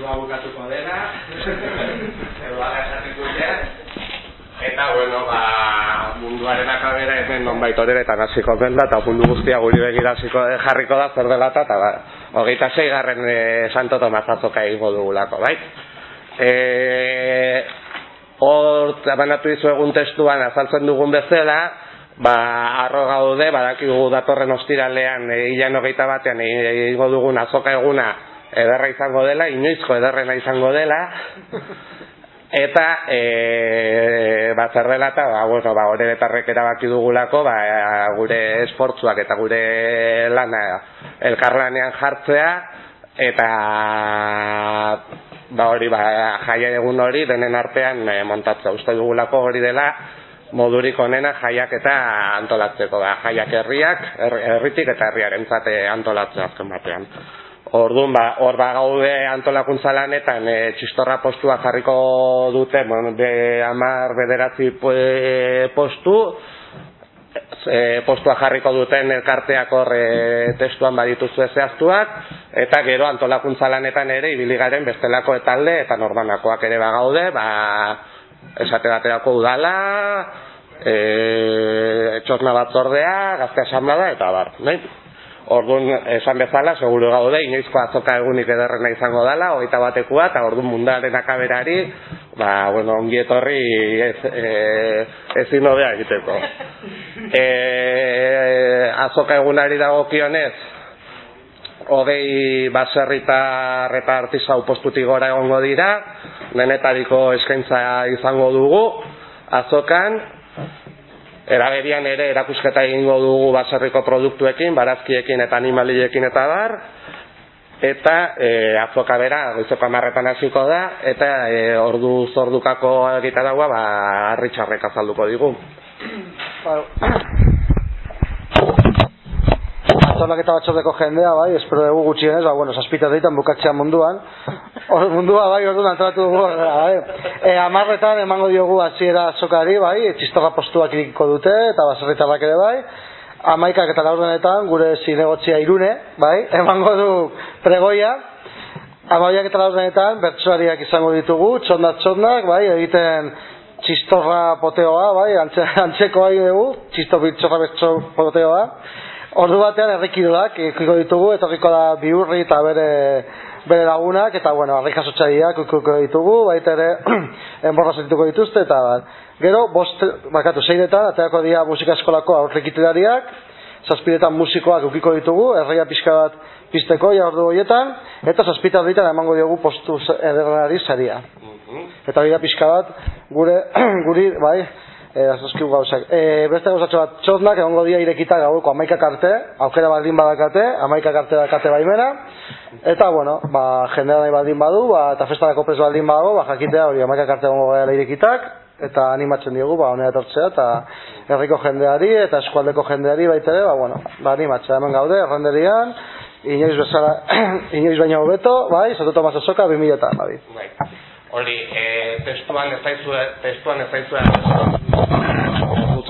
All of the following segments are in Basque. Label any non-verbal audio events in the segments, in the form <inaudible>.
mundua bukatuko dela, <laughs> edo ala esatiko Eta, bueno, ba, munduaren akabera hemen non baitoreretan eta naziko dela, eta mundu guztia guri begira jarriko da, zer dela, eta, ba, hogeita zeigarren e, Santo Tomas azoka egingo dugulako, bai? E, hor, abanatu izu egun testuan azaltzen dugun bezala, ba, arro gaude, badakigu datorren ostiralean, e, ilan hogeita batean, egingo dugun azoka eguna, ederra izango dela, inoizko ederrena izango dela, Eta, e, ba, zer dela eta, ba, bueno, ba, hori betarrek erabaki dugulako, ba, gure esportzuak eta gure lana elkarlanean jartzea, eta, ba, hori, ba, jaia egun hori denen artean e, montatzea. Uste dugulako hori dela, modurik onena jaiak eta antolatzeko, ba, jaiak herriak, herritik eta herriaren zate antolatzea azken batean. Orduan, ba, hor ba antolakuntza lanetan e, txistorra postua jarriko dute, bueno, de amar bederatzi postu, e, postua jarriko duten elkarteak hor e, testuan badituzu zehaztuak, eta gero antolakuntza lanetan ere ibiligaren bestelako etalde eta norbanakoak ere bagaude, ba, esate baterako udala, e, txosna batzordea, gazte asamblada, eta bar, nahi? Orduan, esan bezala, seguro gaude, inoizko azoka egunik ederrena izango dela, hogeita batekua, eta orduan mundaren akaberari, ba, bueno, ongi etorri ez, e, ezin nobea egiteko. E, azoka egunari dago kionez, hogei baserritar eta artizau postutik gora egongo dira, nenetariko eskaintza izango dugu, azokan, Eragerian ere erakusketa egingo dugu baserriko produktuekin, barazkiekin eta animaliekin eta bar. Eta e, azoka bera, goizoko amarretan hasiko da, eta e, ordu zordukako egitaragoa ba, arritxarrek azalduko digu. Antolak eta batxordeko jendea, bai, espero dugu gutxienez, ba, bueno, saspita deitan bukatzea munduan. Hor mundua, bai, orduan antolatu dugu, bai. E, amarretan emango diogu hasiera sokari, bai, txistorra postuak irikiko dute, eta baserritarrak ere, bai. Amaikak eta laurdenetan, gure zinegotzia irune, bai, emango du pregoia. Amaiak eta laurdenetan, bertsuariak izango ditugu, txondak txondak, bai, egiten txistorra poteoa, bai, antxe, antzeko bai dugu, txistorra poteoa. Ordu batean errekiduak ikiko ditugu, etorriko da biurri eta bere bere lagunak, eta bueno, arrik jasotxaiak ikiko ditugu, baita ere <clears throat> enborra zetituko dituzte, eta gero, bost, bakatu, zeiretan, ateako dira musika eskolako aurrekitulariak, zazpiretan musikoak ukiko ditugu, erreia pixka bat pizteko, ja ordu horietan, eta zazpita horietan emango diogu postu ederrenari saria. Mhm. Eta dira pixka bat, gure, <clears throat> guri, bai, eh asoskiu gauzak. Eh beste gauzatxo bat, txotnak egongo dia irekita gaueko 11 karte, aukera baldin badakate, 11 karte dakate baimena. Eta bueno, ba jendea nahi baldin badu, ba eta festarako pres baldin badago, ba jakitea hori 11 karte egongo gara irekitak eta animatzen diogu ba honea etortzea eta herriko jendeari eta eskualdeko jendeari baita ere, ba bueno, ba animatzea hemen gaude erranderian. Inoiz bezala, <clears throat> inoiz baina hobeto, bai, Santo Tomas Azoka 2000 eta, bai. Hori, e, testuan ez daizu, testuan ez daizu,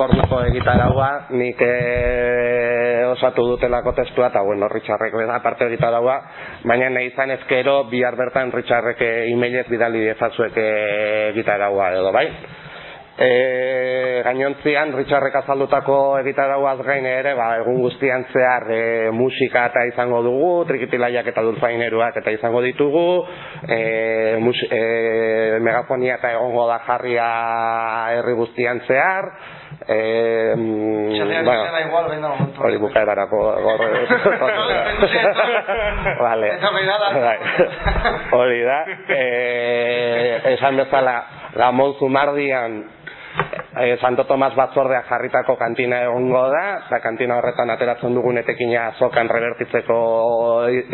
orduko egitaragua, nik e, osatu dutelako testua, eta bueno, Richardrek aparte egitaragua, baina nahi izan ezkero, bihar bertan Richardrek e-mailez bidali dezazuek egitaragua edo, bai? E, gainontzian, Richardrek azaldutako egitarauaz gain ere, ba, egun guztian zehar e, musika eta izango dugu, trikitilaiak eta dulzaineruak eta izango ditugu, e, mus, e, megafonia eta egongo da jarria herri guztian zehar, Eh, bueno, hori bukae barako gorre. <laughs> vale. <laughs> Bai. Hori da. Eh, esan bezala, Ramon Zumardian e, Santo Tomas batzordeak jarritako kantina egongo da, eta kantina horretan ateratzen dugun etekina azokan rebertitzeko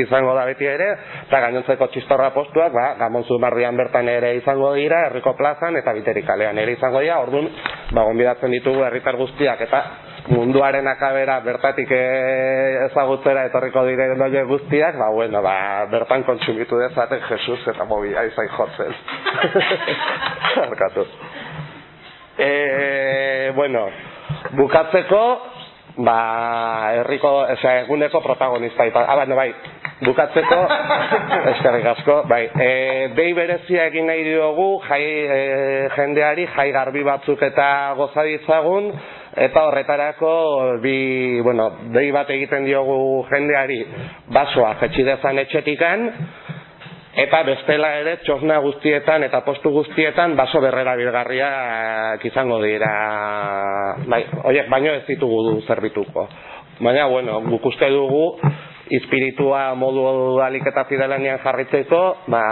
izango da beti ere, eta gainontzeko txistorra postuak, ba, gamonzu marrian bertan ere izango dira, herriko plazan eta biterikalean ere izango dira, orduan, ba, gonbidatzen ditugu herritar guztiak, eta munduaren akabera bertatik ezagutzera etorriko dire noie guztiak, ba, bueno, ba, bertan kontsumitu dezaten Jesus eta mobi aizai jotzen. <laughs> Arkatu. E, bueno, bukatzeko, ba, herriko, eza, eguneko protagonista. Ah, bai, bukatzeko, <laughs> eskerrik asko, bai, e, dei berezia egin nahi diogu, jai, e, jendeari jai garbi batzuk eta goza ditzagun, eta horretarako bi, bueno, dei bat egiten diogu jendeari basoa jetxi dezan etxetikan, Eta bestela ere txosna guztietan eta postu guztietan baso berrera bilgarria izango dira. Bai, oiek baino ez ditugu zerbituko. Baina, bueno, guk uste dugu espiritua modu alik eta fidelanean jarritzeko, ba,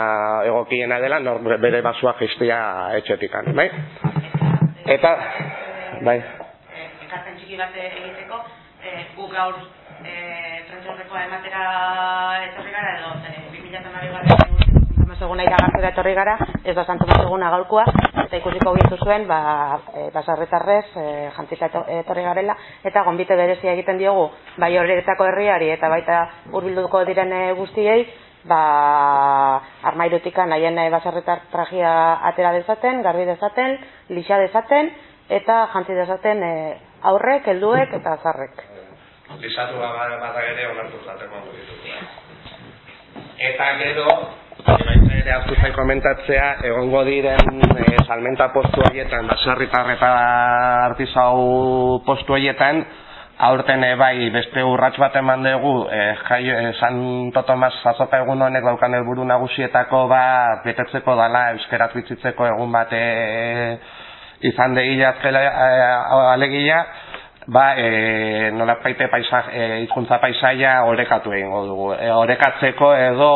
egokiena dela nor bere basua gestia etxetikan, bai? Eta, bai. Ekartzen txiki bat egiteko, eh, guk gaur eh, ematera etorri gara edo, eh, 2008 egun nahi da etorri gara, ez da santu eguna gaurkoa, eta ikusiko gintu zuen, ba, e, basarretarrez, e, jantzita etorri garela, eta gonbite berezia egiten diogu, bai horretako herriari, eta baita hurbilduko diren e, guztiei, ba, armairutika nahien e, basarretar tragia atera dezaten, garbi dezaten, lixa dezaten, eta jantzi dezaten e, aurrek, helduek eta zarrek. Lixatu bada ere onartu zateko Eta gero, ere hartu zai komentatzea, egongo diren e, salmenta postu horietan, baserritar eta artizau postu horietan, aurten bai beste urrats bat eman dugu, e, jai, e, Santo Tomas azoka egun honek daukan helburu nagusietako ba, betetzeko dala euskerat bitzitzeko egun bat e, izan deila alegia, ba, e, nola paite paisa, e, izkuntza paisaia orekatu egingo dugu. E, orekatzeko edo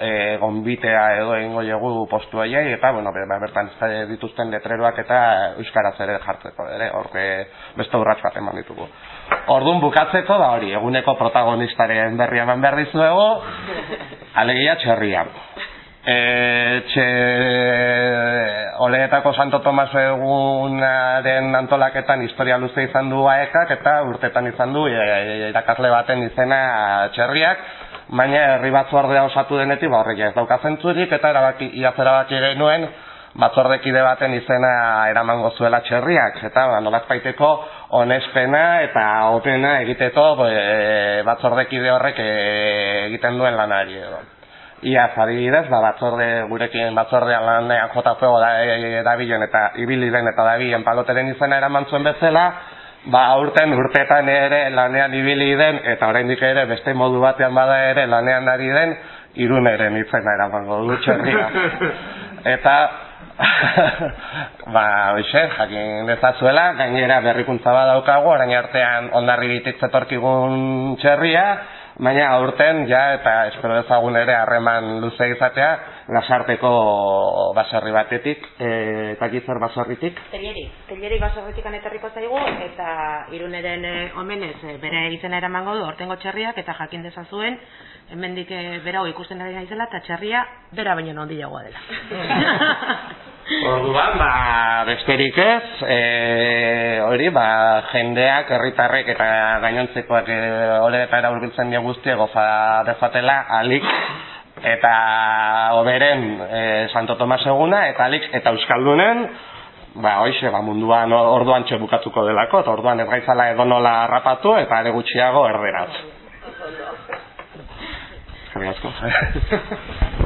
e, gonbitea edo egingo dugu postu aiei, eta, bueno, ba, bertan dituzten letreroak eta euskaraz ere jartzeko, ere, horre beste urratz bat eman ditugu. Orduan bukatzeko da hori, eguneko protagonistaren berri eman behar dizuego, <laughs> alegia txerria. E, txe, oleetako Santo Tomas egunaren antolaketan historia luze izan du aekak eta urtetan izan du e, irakasle baten izena txerriak, baina herri batzordea osatu denetik ba horrek ez dauka zentzurik eta erabaki iaz erabaki genuen batzordekide baten izena eramango zuela txerriak eta ba, nolazpaiteko onespena eta opena egiteko e, batzordekide horrek e, egiten duen lanari edo. Ia, adibidez, ba, batzorde, gurekin batzordean lanean fuego da, e, dabilen eta ibili den eta dabilen paloteren izena eraman zuen bezala, ba, aurten urtetan ere lanean ibili den eta oraindik ere beste modu batean bada ere lanean ari den iruneren izena eramango du txerria. <laughs> Eta, <laughs> ba, oixe, jakin dezazuela, gainera berrikuntza badaukagu, orain artean ondarri bititzetorkigun txerria, baina aurten ja eta espero dezagun ere harreman luze izatea lasarteko baserri batetik eh eta gizar baserritik. Telleri, Telleri baserritik anetarriko zaigu eta iruneren e, omenez e, bere izena eramango du hortengo txerriak eta jakin dezazuen hemendik e, berago ikusten ari naizela eta txerria bera baino handiagoa dela. <laughs> Orduan, ba, besterik ez, e, hori, ba, jendeak, herritarrek eta gainontzekoak e, hori eta eraurbiltzen dio guztia goza dezatela, alik, eta oberen e, Santo Tomas eguna, eta alik, eta Euskaldunen, ba, hoize, ba, munduan orduan txebukatuko delako, eta orduan ez gaitzala edo nola rapatu, eta ere gutxiago erderaz. <laughs> Jarri asko. <laughs>